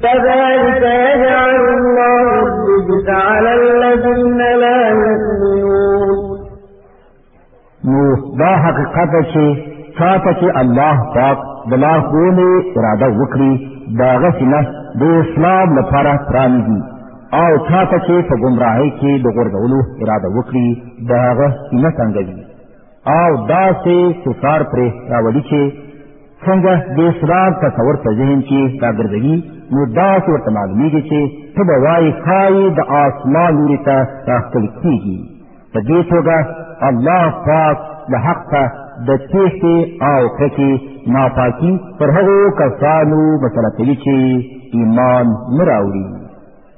كذلك يجعل الله الرجس على الذين لا يؤمنون نو دا حقیقت چې چاته چې الله پاک د لارښوونې اراده وکړي د هغه سینه د اسلام لپاره پرانیږي او چاته چې په ګمراهۍ کې د غورځولو اراده وکړي د هغه سینه تنګوي او داسې کفار پرې راولي چې څنګه د اسلام تصور په ذهن کې راګرځوي نو داسې ورته معلومېږي چې ته به وایې ښایي د آسمان لوري ته راښکل کېږي په دې توګه الله پاک د حق ته د تېښتې او کرکې ناپاکي پر هغو کسانو مسله کوي چې ایمان نه راوړي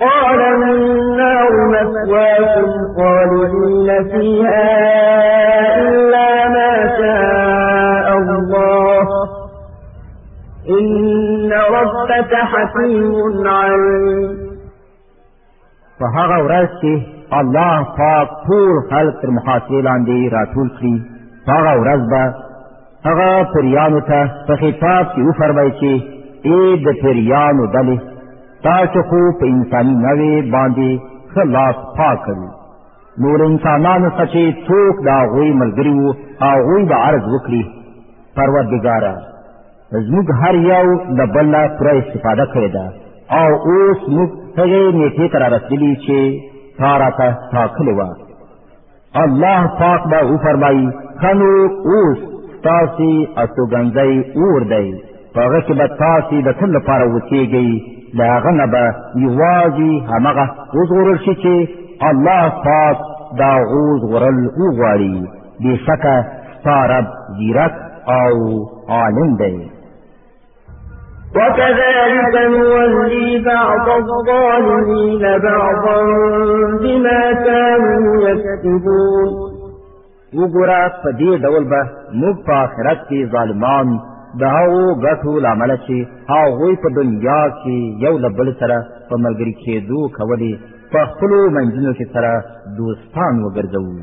قال النار مثواكم خالدين فيها إلا ما شاء الله إن ربك حكيم عليم فهغه ورځ چې الله پاک ټول خلق تر محاصره لاندې راټول کړي هغه ورځ به هغه پریانو ته په خطاب کې وفرمایي چې ای د پریانو ډلې تاسو خو په انساني نوې باندې خلاص پاک کړو نور انسانانو ته چې څوک دا غوي ملګری وو هغه به عرض وکړي پروردګار زموږ هر یو د بل نه پر استفاده کړې ده او اوس موږ هغه نیټه تر رسېدلی چې تارا ته تاکلې وه الله پاک به او فرمایي خنو اوس تاسو استوګنځي اور دی پاغه کې به تاسو د تل لپاره وسیږئ دا غنه به یوازې همغه وزغورل شي چې الله پاک دا غوز غورل او غواړي بشکه ستارب زیرک او عالم دی وكذلك نولي بعض الظالمين بعضا بما كانوا يكسبون وګوره په دې ډول به موږ په آخرت کې ظالمان د هغو ګټو له امله چې هغوی په دنیا کې یو له بل سره په ملګري کېدو کولې په خپلو منځونو کې سره دوستان وګرځوو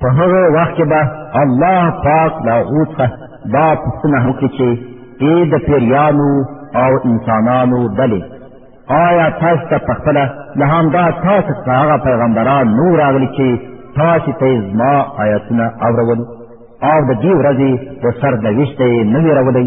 په هغه وخت کې به الله پاک له هغو څخه دا پوښتنه وکړي چې ای د پیریانو او انسانانو ډلې آیا تاسو ته په خپله له همدا تاسو څخه هغه پیغمبران نور راغلي چې تاسو ته یې زما آیتونه اورول او د دې ورځې په سر د ویشته یې نه ویرولی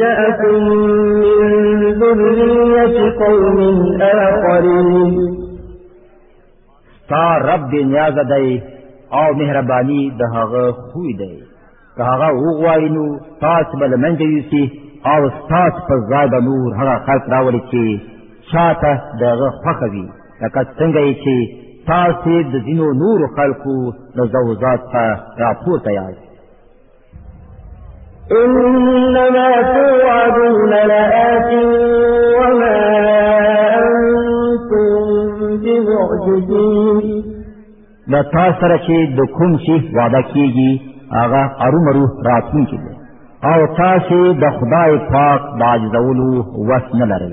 جاءكم من ذرية قوم آخرين تا رب دې نیاز دی او مهرباني د هغه خوې دی که هغه وغواړي نو تاسو به له منځه یوسي او ستاسو په ځای به نور هغه خلک راولي چې چاته د هغه خوښه وي لکه څنګه یې چې تاسو د ځینو نورو خلکو له ځوزات څخه راپورته یاست انما توعدون لآت وما انتم بمعجزين دا تاسو سره چې د کوم شي وعده کیږي هغه ارومرو راتلونکي دی او تاسو د خدای پاک د عاجزولو وس نه لرئ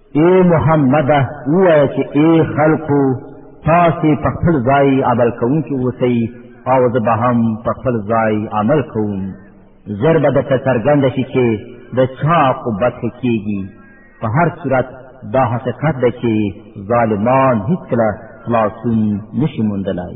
اے محمد ووایه چې اے خلقو تاسې په خپل ځای عمل کوونکي اوسئ او زه به هم په خپل ځای عمل کوم ژر به درته څرګنده شي چې د چا عقوبت ښه کېږي په هر صورت دا حقیقت ده چې ظالمان هیڅکله خلاصون نشي موندلای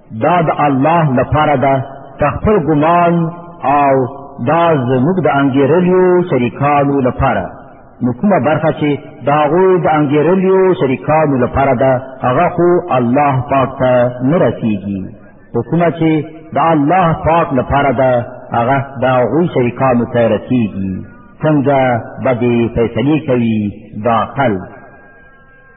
دا د الله لپاره ده په خپل ګمان او دا زموږ د انګېرلیو شریکانو لپاره نو کومه برخه چې د هغوی د انګېرلیو شریکانو لپاره ده هغه خو الله پاک ته نه رسېږي خو کومه چې د الله پاک لپاره ده هغه د هغوی شریکانو ته رسېږي څنګه به دې فیصلې کوي دا خلک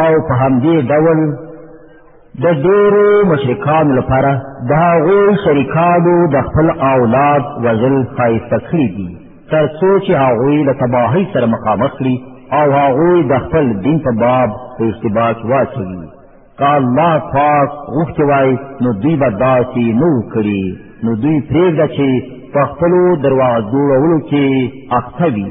او په همدې ډول د ډېرو مشرکانو لپاره د هغوی شریکانو د خپل اولاد وژل ښایسته کړي دي تر څو چې هغوی له تباهۍ سره مخامخ کړي او هغوی د خپل دین په باب په اشتباک واچوي که الله پاک غوښتې وای نو دوی به داسې نه کړي نو دوی پرېږده چې په خپلو درواغ جوړولو کې اخته وي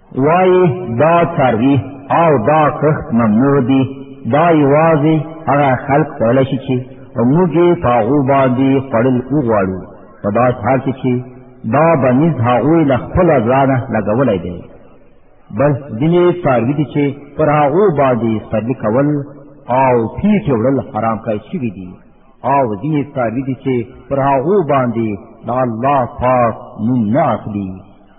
وایي دا څاروي او دا کښت ممنوع دي دا یوازې هغه خلک کولی شي چې موږ یې په هغو باندې خوړل وغواړو په داسې حال کې چې دا بنیز هغوی له خپله ځانه لګولی دی بل ځینې څاروي دي چې پر هغو باندې سپرلي کول او پیټې وړل حرام کړی شوي دي او ځینې څاروي دي چې پر هغو باندې د الله پاک نوم نه اخلي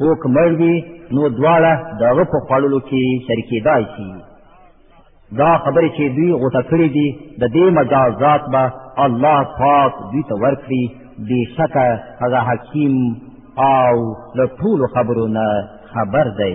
او که مړ وي نو دواړه د هغه په خوړلو کې شریکېدای شي دا خبرې چې دوی غوټه کړې دي د دې مجازات به الله پاک دوی ته ورکړي بېشکه هغه حکیم او له ټولو خبرو نه خبر دی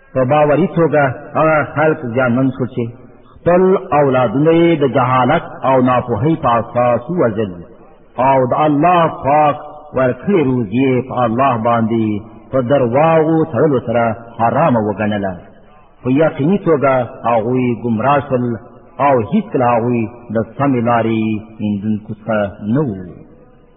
په باوري توګه هغه خلک زیانمن شول چې خپل اولادونه یې د جهالت او ناپوهۍ په اساس ووژل او د الله پاک ورکړې روزي په الله باندې په درواغو تړلو سره حرامه وګڼله په یقیني توګه هغوی ګمراه شول او هیڅکله هغوی د سمې لارې ایندونکو څخه نه وو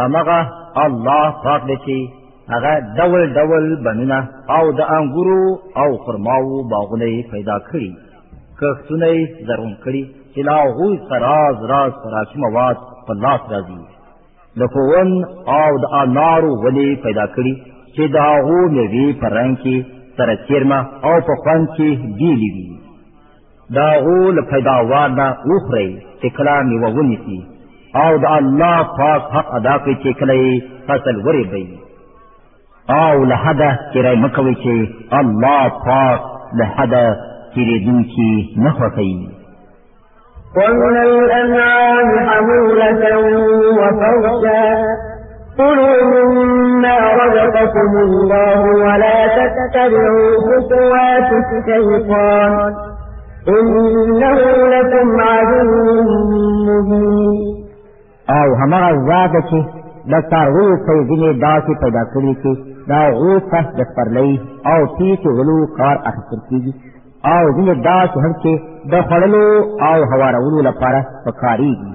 همغه الله پاک دی چې هغه ډول ډول بنونه او د انګورو او خرماو باغونه پیدا کړي کښتونه زرون کړي چې لا غوی سراز راز فراچی مواد په لاس راځي د فون او د انارو ولې پیدا کړي چې د هغو میوې په رنګ کې سره چیرمه او په خوند کې بیلې وي د هغو له پیداوار نه وخورئ چې کله میوه ونیسي او د الله پاک حق ادا کړئ چې کله یې فصل ورېبئ او له حده تېری مه کوئ چې الله پاک له حده تېرېدونکي نه خوښوي ومن الأنعام حمولة وفرشا كلوا مما رزقكم الله ولا تتبعوا خطوات الشيطان إنه لكم عدو مبين او همغه ذات چې د څارویو په ځینې داسې پیدا کړي چې دا غوسه د سپرلۍ او پیچو غلو کار اخیستل کېږي او ځینې داسې هم چې د خوړلو او هوارولو لپاره پکارېږي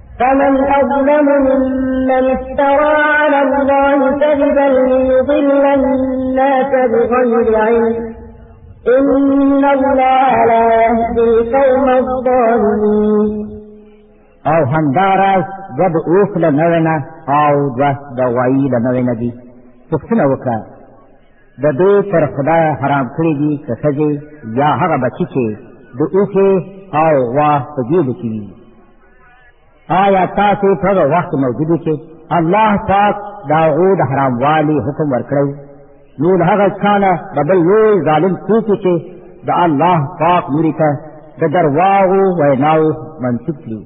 فمن أظلم ممن افترى على الله كذبا ليضل الناس بغير علم إن الله لا يهدي القوم الظالمين او همداراز دوه د اوښ له نوې نه او دوه د غوایي له نوې نه دي پوښتنه وکړه د دوی پر خدای حرام کړي دي که ښځې یا هغه بچي چې د اوښې او غوا په ګېډو کې وي آیا تاسو په هغه وخت موجود کې الله پاک دا غو د حراموالي حکم ورکړی نو له هغه کانه د بل لوی ظالم څوک چې د الله پاک لوري ته د درواغو ویناو منسوب کړي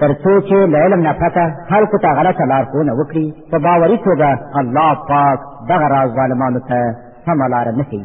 تر څو چې له علم نه پته خلکو ته غلطه لارښوونه وکړي په باوري توګه الله پاک دغه راز ظالمانو ته سمه لاره نه ښیي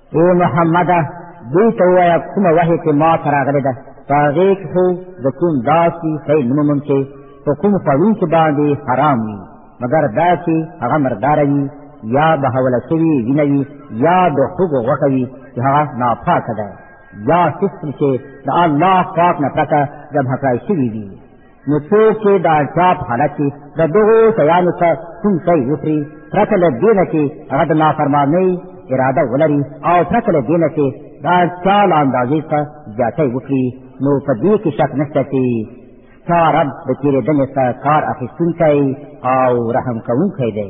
ای محمده دوی ته ووایه کومه وحې چې ما ته راغلې ده په هغې کښې د کوم داسې شی نه مومم چې په کوم خوړونکي باندې حرام وي مګر دا چې هغه مرداره وي یا بهوله شوي وینه وي یا د خوږو غوښه وي چې هغه ناپاکه ده یا سیستم چې د الله پاک نه پرته ذبح کړای شوي دي نو څوک چې د اړتیا په حالت کې د دغو شیانو څخه کوم شی وخوري پرته له دې نه چې هغه د نافرمانۍ اراده ولري او پرته له دې نه چې د اړتیا له اندازې څخه زیاتی وکړي نو په دې کې شک نشته چې ستا رب د تېرېدنې څخه کار اخیستونکی او رحم کوونکی دی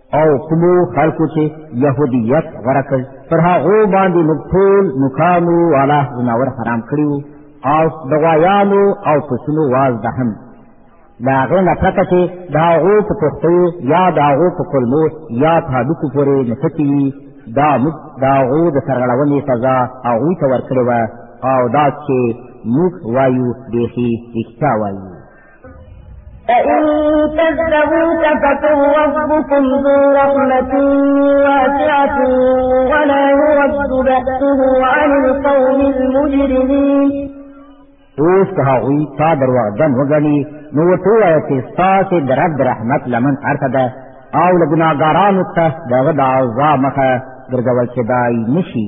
او کومو خلکو چې يهوديت غوره کړ پر هغو باندې موږ ټول نوکانو والا ځناور حرام کړي وو او د غوایانو او پسونو واز د هم د هغې نه پرته چې د هغو په پښتو یا د هغو په کلمو یا په هډوکو پورې نښتي وي دا موږ د هغو د سرغړونې سزا هغوی ته ورکړې وه او دا چې موږ وایو بیخي رښتیا وایو فإن كذبوك فقل ربكم ذو رحمة واسعة ولا يرد بأسه عن القوم المجرمين اوس که هغوی تا درواغجن وګڼي نو ورته ووایه چې ستاسې د رب رحمت لمن هرته ده او له ګناهګارانو ته د هغه د عذاب مخه ګرځول کېدای نه شي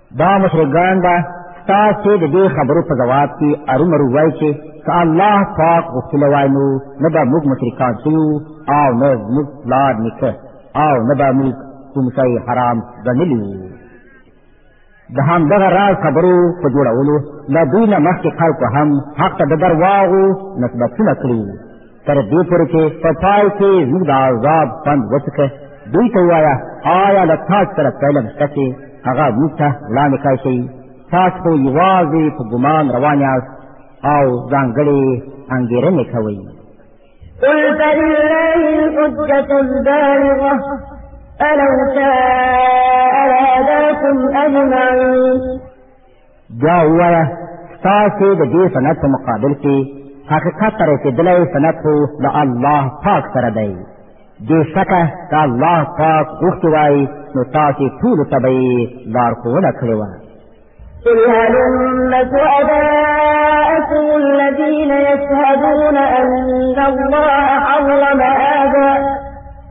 دا مشرګان دا تاسو د دې خبرو په جواب کې ارومرو وای چې که الله پاک غوښتل وای نو نه به موږ مشرکان شو او نه موږ لار نکه او نه به موږ کوم شی حرام ګڼلی وو د همدغه راز خبرو په جوړولو له دوی نه مخکې خلکو هم حق ته د درواغو نسبتونه کړي تر دې پورې چې په پای کې موږ د عذاب خوند وڅکه دوی ته وایه آیا له تاسو سره پیله شته چې هغه موږ ته وړاندې کړی شي تاسو خو یوازې په ګمان روان یاست او ځانګړې انګېرنې کوئ قل فلله الحجة البالغة فلو شاء لهداكم أجمعين بیا ووایه ستاسو د دې سند په مقابل کې حقیقت ته رسېدلی سند خو له الله پاک سره دی بې شکه که الله پاک غوښتي وای نو تاسې ټولو ته به یې لارښوونه کړې وه قل هلم شهداءكم الذين يشهدون أن الله حرم هذا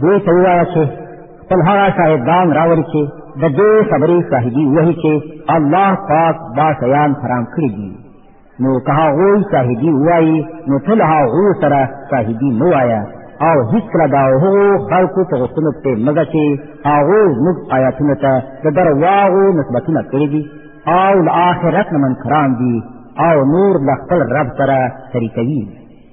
دوی ته ووایه چې خپل هغه شاهدان راوړي چې د دې خبرې شاهدي وهي چې الله پاک دا شیان حرام کړي دي نو که هغوی شاهدي ووایي نو ته له هغو سره شاهدي مه وایه او هیڅکله د هغو خلکو په غوښتنو پسې مه ځه چې هغو زموږ ایاتونو ته د درواغو نسبتونه کړي دي او له آخرت نه منکران دي او نور له خپل رب سره شریکوي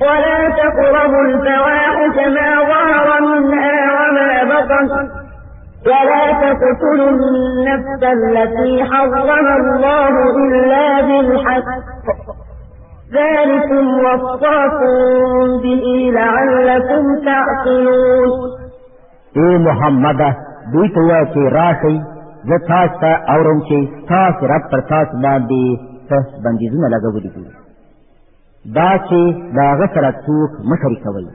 ولا تقربوا الفواحش ما ظهر منها وما بطن ولا تقتلوا النفس التي حرم الله إلا بالحق ذلكم وصاكم به لعلكم تعقلون اے محمد دوی ته وایه چې راشئ زه تاسو ته اورم چې تاسو رب پر تاسو باندې څه بندیزونه لګولي دي دا چې د هغه سره څوک مه شریکوئ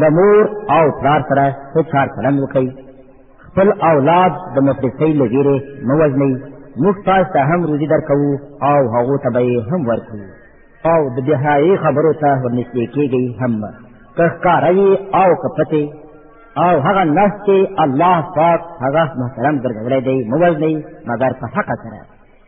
د مور او پلار سره ښه چار چلند وکړئ خپل اولاد د مفلسۍ له ویرې مه وژنئ موږ تاسو ته هم روزي درکوو او هغو ته به یې هم ورکړو او د بهایي خبرو ته ورنږدې کېږئ هم که ښکاره وي او که پټې او هغه نفس چې الله پاک هغه محترم ګرځولی دی مه وژنئ مګر په حقه سره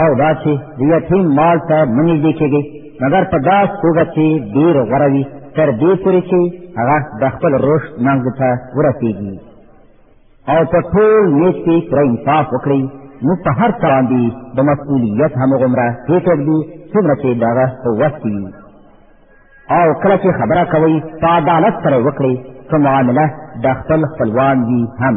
او دا چې د یتیم مال ته مه نږدې کېږئ مګر په داسې توګه چې ډېر غوره وي تر دې پورې چې هغه د خپل رشد منځ ته ورسېږي او په ټول نیت کې پوره انصاف وکړئ نو په هر څه باندې د مسؤلیت همغومره هېڅوک دي څومره چې د هغه په وس کې وي او کله چې خبره کوئ په عدالت سره وکړئ که معامله د خپل خپلوان وي هم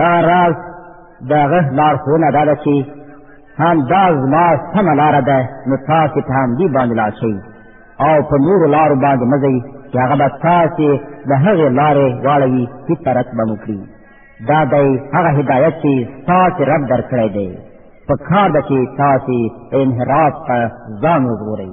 دا راز د هغه لارښوونه دا ده چې همدا زما سمه لاره ده نو تاسې په همدې باندې لاړ شئ او په نورو لارو باندې مه ځئ چې هغه به تاسې د هغې لارې واړوي چې طرف به مو کړي دا دی هغه هدایت چې ستاسې رب درکړی دی په کار ده چې تاسې انحراف ته ځان وژغورئ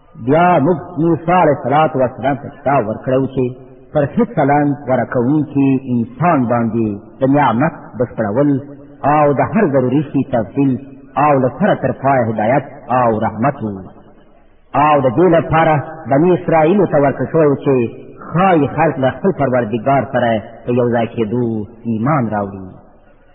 بیا موږ موسی علیه السلام ته کتاب ورکړو چې پر هیڅ چلند غوره کوونکي انسان باندې د نعمت بشپړول او د هر ضروري شي تفصیل او له سره تر پایه هدایت او رحمت و او د دې لپاره بني اسرائیلو ته ورکړل شوی و چې ښایي خلک له خپل پروردګار سره په یو ځای کېدو ایمان راوړي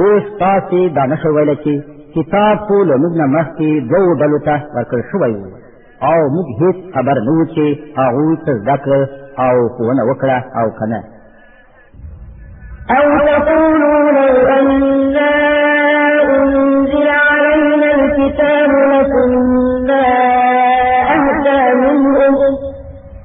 اوس تاسو دا نشو ویل چې کتاب خو له موږ نه مخکې دوو ډلو ته ورکړل شوی و او موږ هیڅ خبر نه وو چې هغوی څه زده کړل او ښوونه وکړه او که نه أو تقولوا لو أنا أنزل علينا الكتاب لكنا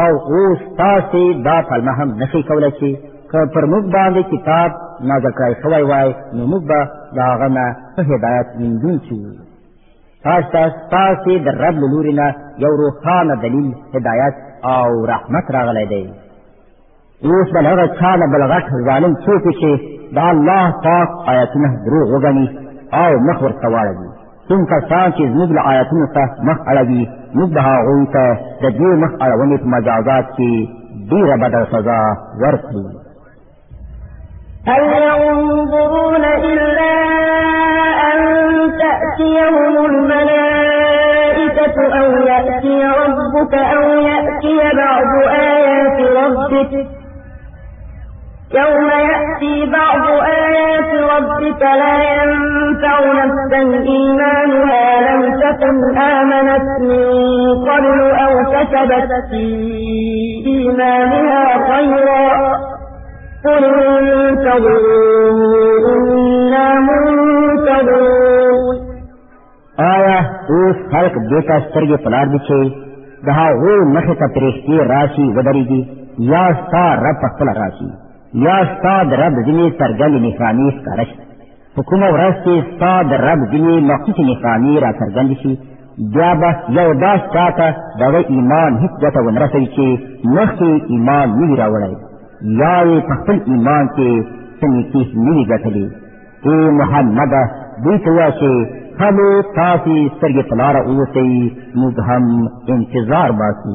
او اوس تاسې دا پلمه هم نشئ کولی چې که پر موږ باندې کتاب نازل کړی شوی وای نو موږ به د هغه نه ښه هدایت موندونکي وو تاسو ته ستاسې د رب له لوري نه یو روښانه دلیل هدایت او رحمت راغلی دی اوس به هغه چا نه بل غټ ظالم څوک چې د الله پاک آیتونه دروغ وګڼي او مخ ورته واړوي کوم کسان چې زموږ له آیتونو ته مخ اړوي موږ به هغوی ته د دې مخ اړونې په مجازات کې ډېره بده سزا ورکړو هل ينظرون إلا أن تأتيهم الملائكة أو يأتي ربك أو يأتي بعض آيات ربك يوم يأتي بعض آيات ربك لا ينفع نفسا إيمانها لم تكن آمنت من قبل أو كسبت في إيمانها خيرا قل انتظروا إنا منتظرون آیا اوس خلق دیتا سترګې پلار دي چې د هغو مخې ته پرېښتې راشي ودرېږي یا ستا رب په خپله راشي یا ستا د رب ځینې څرګندې نښانې ښکاره شي په کومه ورځ چې ستا د رب ځینې مخصوصې نښانې راڅرګندې شي بیا به یو داس تا ته د هغه ایمان هیڅ ګټه ونه رسوي چې مخکې ایمان نه وي راوړی یا یې په خپل ایمان کې څه نیکي نه وي ګټلې ای محمده دوی ته وایه چې هلو تاسې سترګې په لاره اوسئ موږ هم انتظار باسو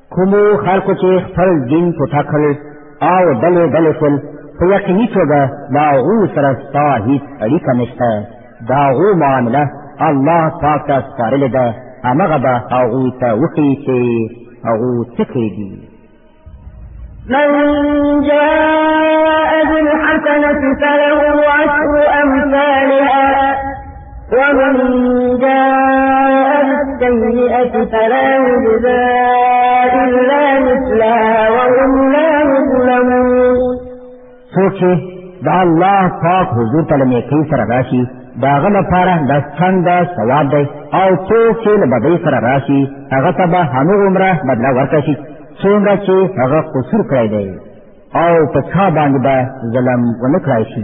کومو خلکو چې خپل دین پټه کړ او ډلې ډلې شول په یقیني توګه د هغو سره ستا هیڅ اړیکه نشته د هغو معامله الله پاک ته سپارلې ده همغه به هغوی ته وښیي چې هغوی څه کړي دي من جاء بالحسنة فله عشر أمثالها ومن جاءت سيئة فلا يجزى إلا مثلها وهم لا يظلمون څوک چې د الله پاک حضور ته له نیکۍ سره راشي د هغه لپاره د څنډه ثواب دی او څوک چې له بدۍ سره راشي هغه ته به همغومره بدله ورکړه شي څومره چې هغه قصور کړی دی او په چا باندې به ظلم ونه کړای شي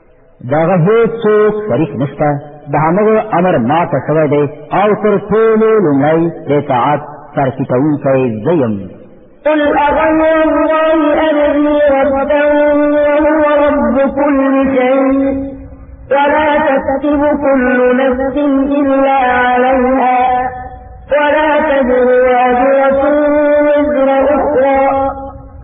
دغه هیڅوک شریک نشته د هغه امر ماته شوی دی او تر ټولو لومړی د اطاعت سرټیټوونکی زه یم قل أغير الله أبغي ربا وهو رب كل شيء ولا تكتب كل نفس إلا عليها ولا تزر وازرة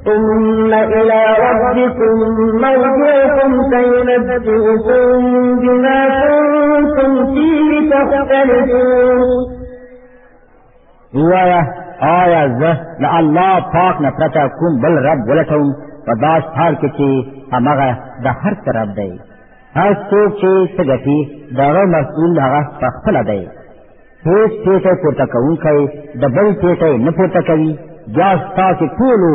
ثم إلى ربكم مرجعكم فينبئكم بما كنتم فيه تختلفون وایا آیا زه له الله پاک نه پرته کوم بل رب ولټوم په داس حال کې چې همغه د هر څه رب دی هر څوک چې څه ګټي د هغه مسؤل هغه په خپله دی هیڅ پیټی پورته کوونکی د بل پیټی نه پورته کوي بیا ستاسې ټولو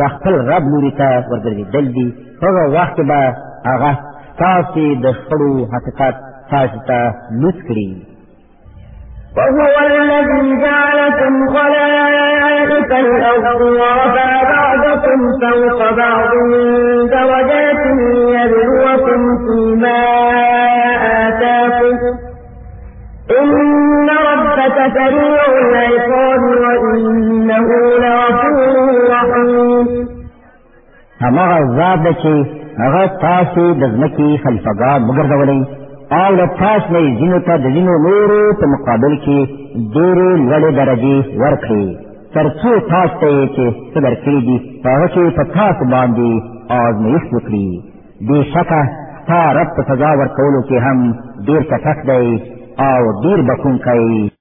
د خپل رب لوري ته ورګرځېدل دي هغه وخت به هغه ستاسې د شخړو حقیقت تاسو ته لوڅ کړي وهو الذي جعلكم خلائف الأرض ورفع بعضكم فوق بعض درجات ليبلوكم فيما إن ربك سريع العقاب وإنه لغفور رحيم همغه ذات ده چې هغه تاسو د ځمکې خلیفګان وګرځولئ او له تاسو نه یې ځینو ته د ځینو نورو په مقابل کې ډېرې لوړې درجې ورکړې تر څو تاسو ته یې چې څه درکړي دي په هغه کې په تاسو باندې آزمېښت وکړي بېشکه ستا رب په سزا ورکولو کې هم ډېر چټک دی او ډېر بخښونکی